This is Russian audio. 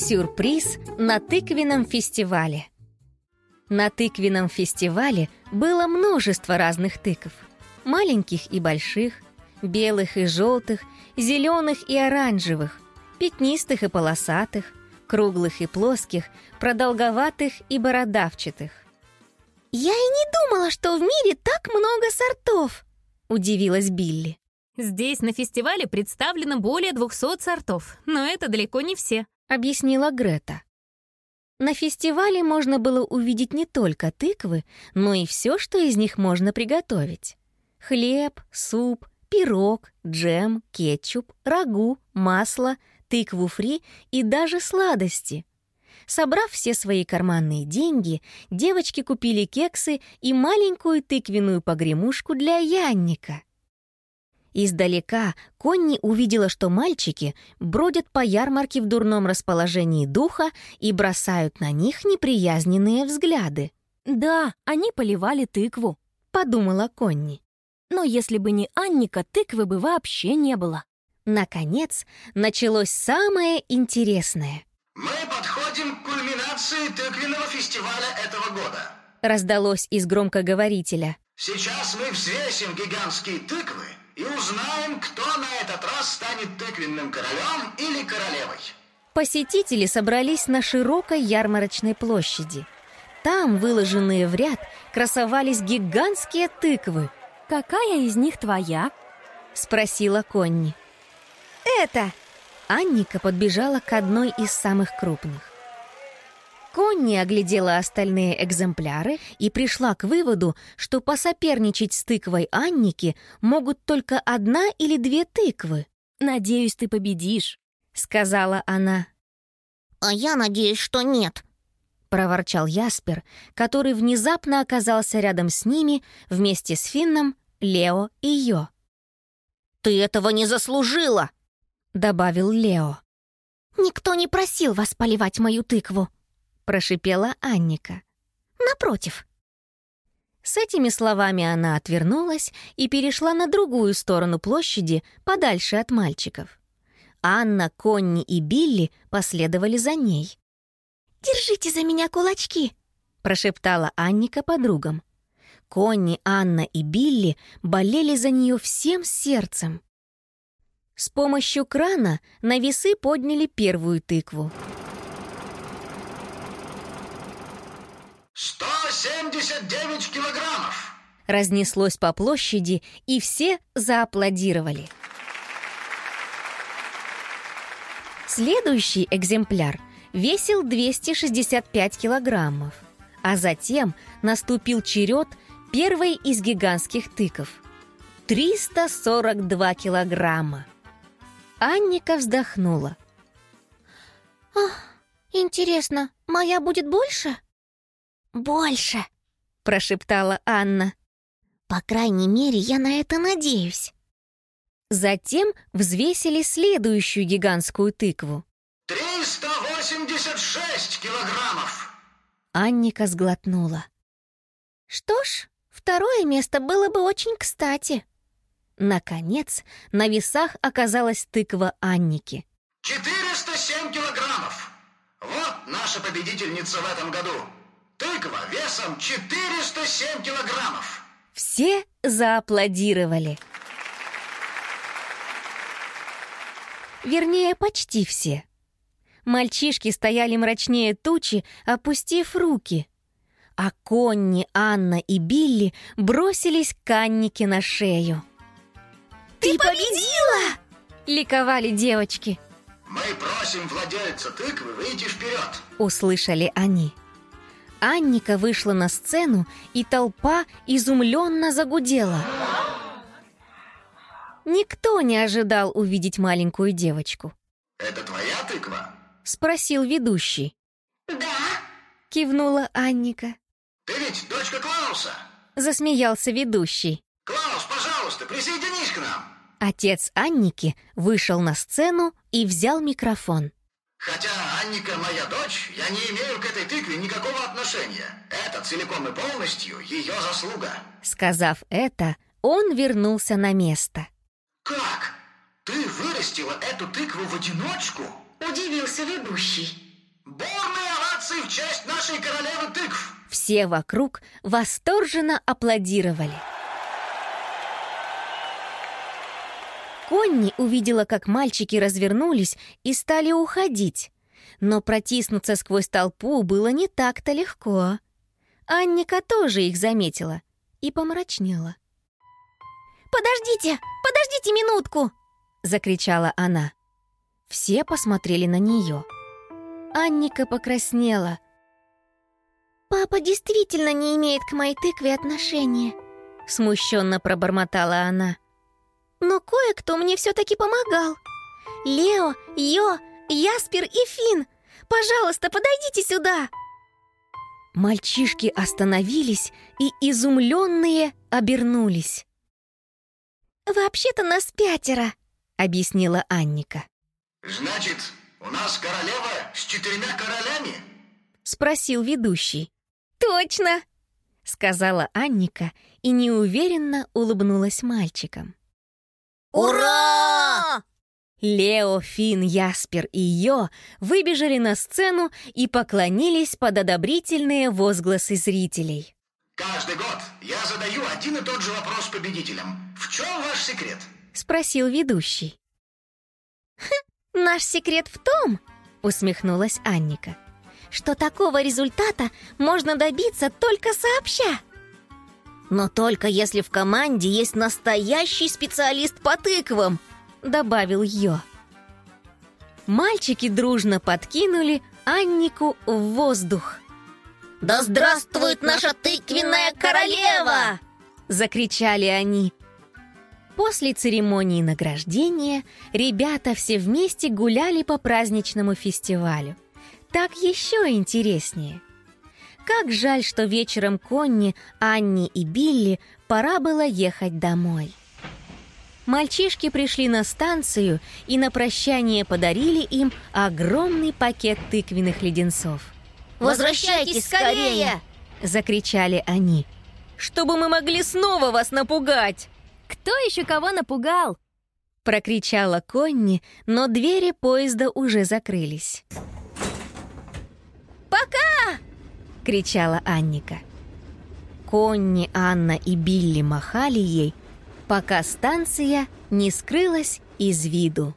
Сюрприз на тыквенном фестивале. На тыквенном фестивале было множество разных тыков. Маленьких и больших, белых и желтых, зеленых и оранжевых, пятнистых и полосатых, круглых и плоских, продолговатых и бородавчатых. «Я и не думала, что в мире так много сортов!» — удивилась Билли. Здесь на фестивале представлено более 200 сортов, но это далеко не все объяснила Грета. На фестивале можно было увидеть не только тыквы, но и все, что из них можно приготовить. Хлеб, суп, пирог, джем, кетчуп, рагу, масло, тыкву фри и даже сладости. Собрав все свои карманные деньги, девочки купили кексы и маленькую тыквенную погремушку для Янника — Издалека Конни увидела, что мальчики бродят по ярмарке в дурном расположении духа и бросают на них неприязненные взгляды. «Да, они поливали тыкву», — подумала Конни. «Но если бы не Анника, тыквы бы вообще не было». Наконец, началось самое интересное. «Мы подходим к кульминации тыквенного фестиваля этого года», — раздалось из громкоговорителя. «Сейчас мы взвесим гигантские тыквы и узнаем, кто на этот раз станет тыквенным королем или королевой. Посетители собрались на широкой ярмарочной площади. Там, выложенные в ряд, красовались гигантские тыквы. «Какая из них твоя?» — спросила Конни. «Это!» Анника подбежала к одной из самых крупных. Конни оглядела остальные экземпляры и пришла к выводу, что посоперничать с тыквой Анники могут только одна или две тыквы. «Надеюсь, ты победишь», — сказала она. «А я надеюсь, что нет», — проворчал Яспер, который внезапно оказался рядом с ними вместе с Финном, Лео и Йо. «Ты этого не заслужила», — добавил Лео. «Никто не просил вас поливать мою тыкву», прошипела Анника. «Напротив». С этими словами она отвернулась и перешла на другую сторону площади, подальше от мальчиков. Анна, Конни и Билли последовали за ней. «Держите за меня кулачки!» — прошептала Анника подругам. Конни, Анна и Билли болели за нее всем сердцем. С помощью крана на весы подняли первую тыкву — 179 килограммов!» Разнеслось по площади, и все зааплодировали. Следующий экземпляр весил 265 килограммов, а затем наступил черед первой из гигантских тыков — 342 килограмма. Анника вздохнула. «Ах, интересно, моя будет больше?» «Больше!» — прошептала Анна. «По крайней мере, я на это надеюсь». Затем взвесили следующую гигантскую тыкву. «386 килограммов!» Анника сглотнула. «Что ж, второе место было бы очень кстати». Наконец, на весах оказалась тыква Анники. 407 килограммов! Вот наша победительница в этом году. Тыква весом 407 килограммов. Все зааплодировали. Вернее, почти все. Мальчишки стояли мрачнее тучи, опустив руки. А Конни, Анна и Билли бросились к Аннике на шею. «Ты победила!» — ликовали девочки. «Мы просим владельца тыквы выйти вперед!» — услышали они. Анника вышла на сцену, и толпа изумленно загудела. Никто не ожидал увидеть маленькую девочку. «Это твоя тыква?» — спросил ведущий. «Да», — кивнула Анника. «Ты ведь дочка Клауса?» — засмеялся ведущий. «Клаус, пожалуйста, присоединись к нам!» Отец Анники вышел на сцену и взял микрофон. Хотя Анника моя дочь, я не имею к этой тыкве никакого отношения. Это целиком и полностью ее заслуга. Сказав это, он вернулся на место. Как? Ты вырастила эту тыкву в одиночку? Удивился ведущий. Бурные овации в честь нашей королевы тыкв! Все вокруг восторженно аплодировали. Конни увидела, как мальчики развернулись и стали уходить. Но протиснуться сквозь толпу было не так-то легко. Анника тоже их заметила и помрачнела. «Подождите! Подождите минутку!» — закричала она. Все посмотрели на нее. Анника покраснела. «Папа действительно не имеет к моей тыкве отношения», — смущенно пробормотала она. «Но кое-кто мне все-таки помогал. Лео, Йо, Яспер и Фин, пожалуйста, подойдите сюда!» Мальчишки остановились и, изумленные, обернулись. «Вообще-то нас пятеро», — объяснила Анника. «Значит, у нас королева с четырьмя королями?» — спросил ведущий. «Точно!» — сказала Анника и неуверенно улыбнулась мальчикам. «Ура!» Лео, Фин, Яспер и Йо выбежали на сцену и поклонились под одобрительные возгласы зрителей. Каждый год я задаю один и тот же вопрос победителям. В чем ваш секрет? Спросил ведущий. «Наш секрет в том, — усмехнулась Анника, — что такого результата можно добиться только сообща. Но только если в команде есть настоящий специалист по тыквам, — добавил Йо. Мальчики дружно подкинули Аннику в воздух. «Да здравствует наша тыквенная королева!» — закричали они. После церемонии награждения ребята все вместе гуляли по праздничному фестивалю. Так еще интереснее. Как жаль, что вечером Конни, Анни и Билли пора было ехать домой. Мальчишки пришли на станцию и на прощание подарили им огромный пакет тыквенных леденцов. «Возвращайтесь скорее!» — закричали они. «Чтобы мы могли снова вас напугать!» Кто еще кого напугал? Прокричала Конни, но двери поезда уже закрылись. «Пока!» — кричала Анника. Конни, Анна и Билли махали ей, пока станция не скрылась из виду.